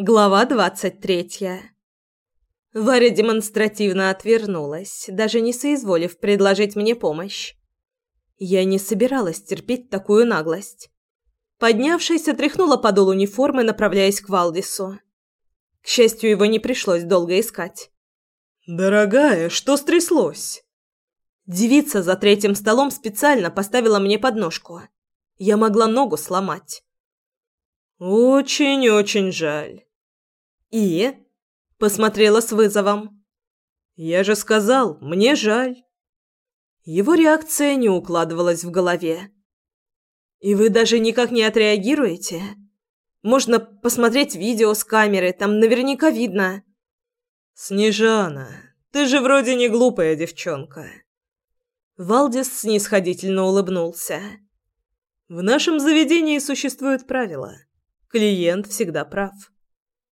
Глава двадцать третья. Варя демонстративно отвернулась, даже не соизволив предложить мне помощь. Я не собиралась терпеть такую наглость. Поднявшись, отряхнула подол униформы, направляясь к Валдису. К счастью, его не пришлось долго искать. «Дорогая, что стряслось?» Девица за третьим столом специально поставила мне подножку. Я могла ногу сломать. «Очень-очень жаль». «И?» – посмотрела с вызовом. «Я же сказал, мне жаль». Его реакция не укладывалась в голове. «И вы даже никак не отреагируете? Можно посмотреть видео с камеры, там наверняка видно». «Снежана, ты же вроде не глупая девчонка». Валдис снисходительно улыбнулся. «В нашем заведении существуют правила. Клиент всегда прав».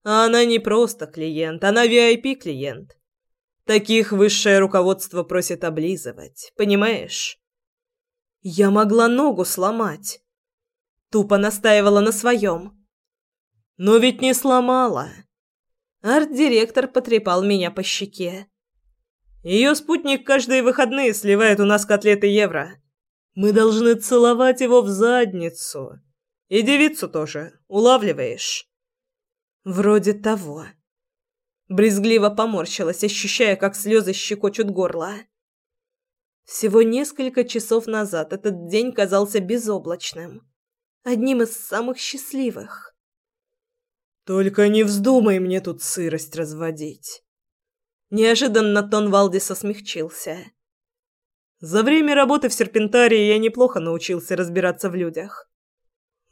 А она не просто клиент, она VIP-клиент. Таких высшее руководство просит облизывать, понимаешь? Я могла ногу сломать. Тупо настаивала на своем. Но ведь не сломала. Арт-директор потрепал меня по щеке. Ее спутник каждые выходные сливает у нас котлеты евро. Мы должны целовать его в задницу. И девицу тоже, улавливаешь? Вроде того. Брезгливо поморщилась, ощущая, как слезы щекочут горло. Всего несколько часов назад этот день казался безоблачным. Одним из самых счастливых. «Только не вздумай мне тут сырость разводить!» Неожиданно тон Валдиса смягчился. «За время работы в серпентарии я неплохо научился разбираться в людях.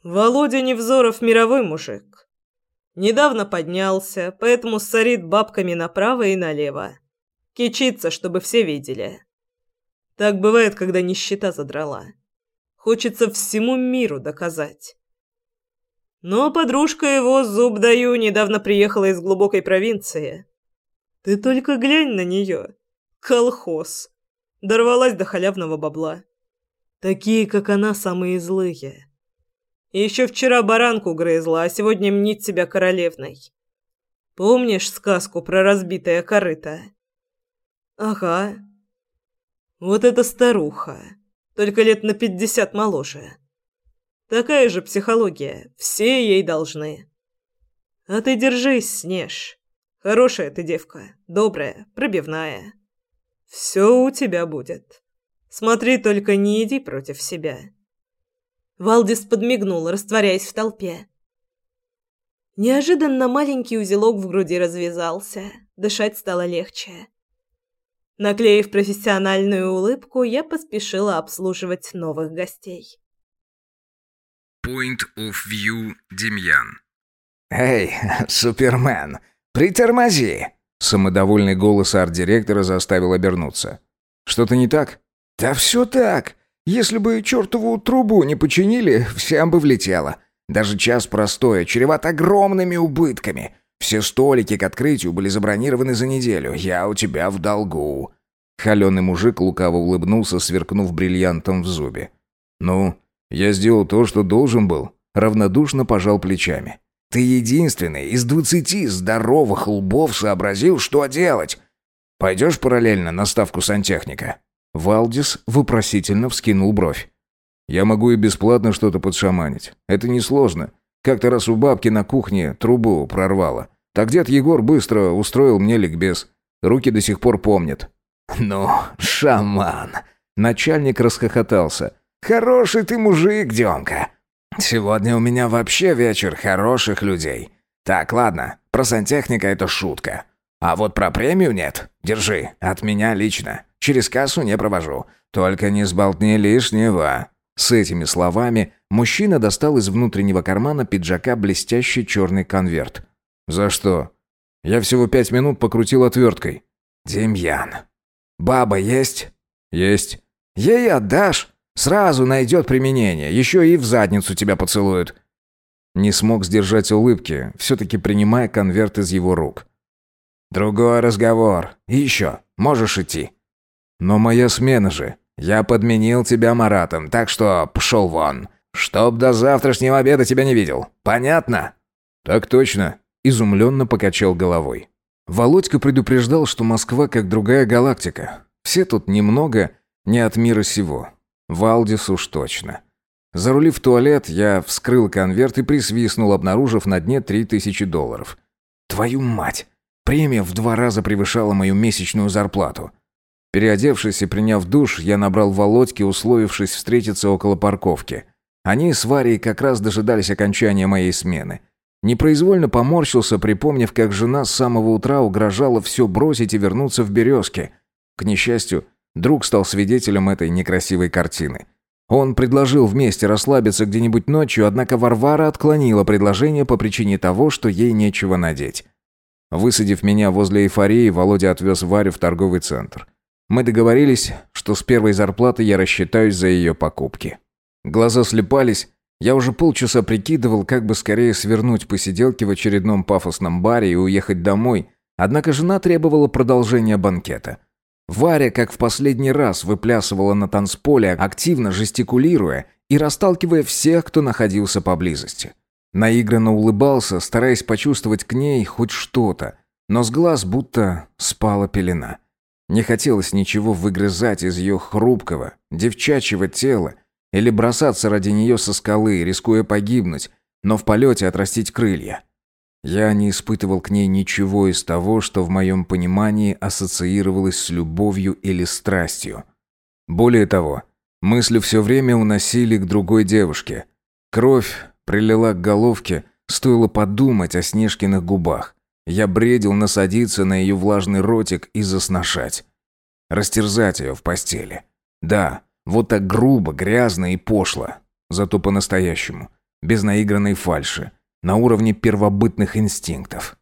Володя Невзоров мировой мужик. Недавно поднялся, поэтому сорит бабками направо и налево. Кичится, чтобы все видели. Так бывает, когда нищета задрала. Хочется всему миру доказать. Но подружка его, зуб даю, недавно приехала из глубокой провинции. Ты только глянь на нее. Колхоз. Дорвалась до халявного бабла. Такие, как она, самые злые. Еще вчера баранку грызла, а сегодня мнит себя королевной. Помнишь сказку про разбитое корыто? Ага. Вот эта старуха, только лет на пятьдесят моложе. Такая же психология, все ей должны. А ты держись, Снеж. Хорошая ты девка, добрая, пробивная. Все у тебя будет. Смотри, только не иди против себя. Валдис подмигнул, растворяясь в толпе. Неожиданно маленький узелок в груди развязался, дышать стало легче. Наклеив профессиональную улыбку, я поспешила обслуживать новых гостей. Point of View Демьян. «Эй, Супермен, притормози!» Самодовольный голос арт-директора заставил обернуться. «Что-то не так?» «Да все так. Если бы чертову трубу не починили, всем бы влетело. Даже час простоя чреват огромными убытками. Все столики к открытию были забронированы за неделю. Я у тебя в долгу». Холеный мужик лукаво улыбнулся, сверкнув бриллиантом в зубе. «Ну, я сделал то, что должен был». Равнодушно пожал плечами. «Ты единственный из двадцати здоровых лбов сообразил, что делать. Пойдешь параллельно на ставку сантехника?» Валдис вопросительно вскинул бровь. «Я могу и бесплатно что-то подшаманить. Это несложно. Как-то раз у бабки на кухне трубу прорвало. Так дед Егор быстро устроил мне ликбез. Руки до сих пор помнят». «Ну, шаман!» Начальник расхохотался. «Хороший ты мужик, Демка. Сегодня у меня вообще вечер хороших людей. Так, ладно, про сантехника это шутка. А вот про премию нет. Держи, от меня лично. Через кассу не провожу. Только не сболтни лишнего». С этими словами мужчина достал из внутреннего кармана пиджака блестящий черный конверт. «За что?» «Я всего пять минут покрутил отверткой». «Демьян, баба есть?» «Есть». «Ей отдашь? Сразу найдет применение. Еще и в задницу тебя поцелуют». Не смог сдержать улыбки, все-таки принимая конверт из его рук. «Другой разговор. И еще. Можешь идти». «Но моя смена же. Я подменил тебя Маратом, так что пшел вон. Чтоб до завтрашнего обеда тебя не видел. Понятно?» «Так точно. изумленно покачал головой. Володька предупреждал, что Москва как другая галактика. Все тут немного не от мира сего. Валдис уж точно. Зарулив туалет, я вскрыл конверт и присвистнул, обнаружив на дне три тысячи долларов. Твою мать! Премия в два раза превышала мою месячную зарплату. Переодевшись и приняв душ, я набрал Володьки, условившись встретиться около парковки. Они с Варей как раз дожидались окончания моей смены. Непроизвольно поморщился, припомнив, как жена с самого утра угрожала все бросить и вернуться в «Березки». К несчастью, друг стал свидетелем этой некрасивой картины. Он предложил вместе расслабиться где-нибудь ночью, однако Варвара отклонила предложение по причине того, что ей нечего надеть. Высадив меня возле эйфории, Володя отвез Варю в торговый центр. Мы договорились, что с первой зарплаты я рассчитаюсь за ее покупки. Глаза слепались, я уже полчаса прикидывал, как бы скорее свернуть посиделки в очередном пафосном баре и уехать домой, однако жена требовала продолжения банкета. Варя, как в последний раз, выплясывала на танцполе, активно жестикулируя и расталкивая всех, кто находился поблизости. Наигранно улыбался, стараясь почувствовать к ней хоть что-то, но с глаз будто спала пелена. Не хотелось ничего выгрызать из ее хрупкого, девчачьего тела, или бросаться ради нее со скалы, рискуя погибнуть, но в полете отрастить крылья. Я не испытывал к ней ничего из того, что в моем понимании ассоциировалось с любовью или страстью. Более того, мысли все время уносили к другой девушке. Кровь прилила к головке, стоило подумать о Снежкиных губах. Я бредил насадиться на ее влажный ротик и засношать. Растерзать ее в постели. Да, вот так грубо, грязно и пошло. Зато по-настоящему. Без наигранной фальши. На уровне первобытных инстинктов.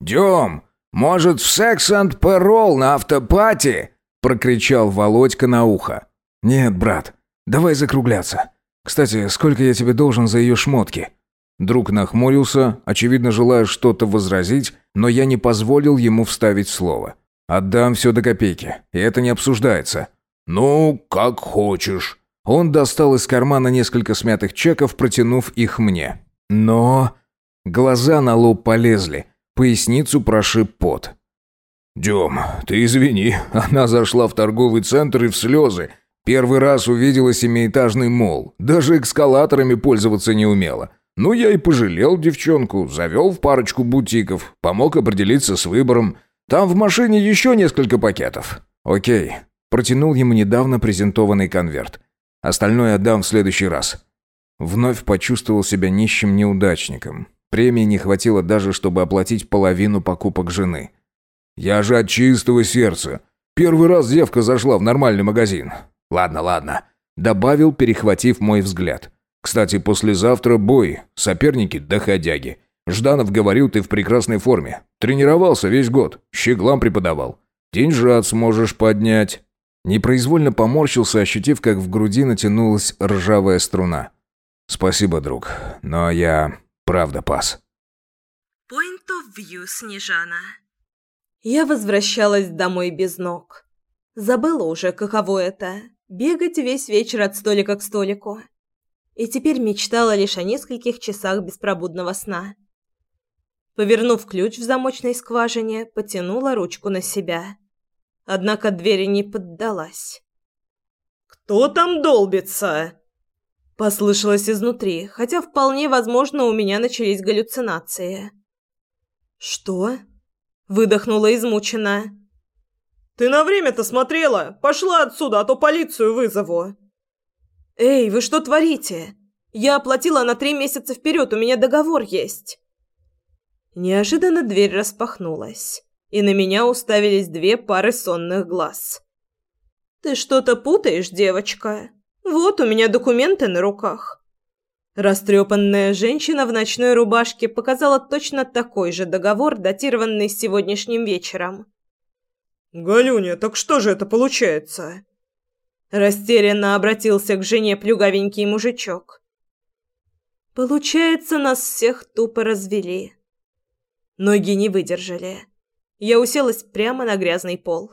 «Дем, может, в секс and парол на автопати?» Прокричал Володька на ухо. «Нет, брат, давай закругляться. Кстати, сколько я тебе должен за ее шмотки?» Друг нахмурился, очевидно желая что-то возразить, но я не позволил ему вставить слово. «Отдам все до копейки, и это не обсуждается. «Ну, как хочешь». Он достал из кармана несколько смятых чеков, протянув их мне. Но... Глаза на лоб полезли, поясницу прошиб пот. «Дем, ты извини, она зашла в торговый центр и в слезы. Первый раз увидела семиэтажный мол, даже эскалаторами пользоваться не умела. Ну, я и пожалел девчонку, завел в парочку бутиков, помог определиться с выбором. Там в машине еще несколько пакетов. Окей, Протянул ему недавно презентованный конверт. Остальное отдам в следующий раз. Вновь почувствовал себя нищим неудачником. Премии не хватило даже, чтобы оплатить половину покупок жены. «Я же от чистого сердца. Первый раз девка зашла в нормальный магазин. Ладно, ладно», — добавил, перехватив мой взгляд. «Кстати, послезавтра бой. Соперники доходяги. Жданов говорил, ты в прекрасной форме. Тренировался весь год. Щеглам преподавал. Деньжат сможешь поднять». Непроизвольно поморщился, ощутив, как в груди натянулась ржавая струна. «Спасибо, друг, но я правда пас». Point of view, Снежана. Я возвращалась домой без ног. Забыла уже, каково это — бегать весь вечер от столика к столику. И теперь мечтала лишь о нескольких часах беспробудного сна. Повернув ключ в замочной скважине, потянула ручку на себя. Однако двери не поддалась. «Кто там долбится?» Послышалось изнутри, хотя вполне возможно у меня начались галлюцинации. «Что?» — выдохнула измученно. «Ты на время-то смотрела? Пошла отсюда, а то полицию вызову!» «Эй, вы что творите? Я оплатила на три месяца вперед, у меня договор есть!» Неожиданно дверь распахнулась и на меня уставились две пары сонных глаз. «Ты что-то путаешь, девочка? Вот у меня документы на руках». Растрепанная женщина в ночной рубашке показала точно такой же договор, датированный сегодняшним вечером. «Галюня, так что же это получается?» Растерянно обратился к жене плюгавенький мужичок. «Получается, нас всех тупо развели. Ноги не выдержали. Я уселась прямо на грязный пол.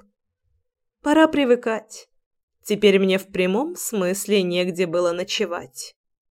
Пора привыкать. Теперь мне в прямом смысле негде было ночевать.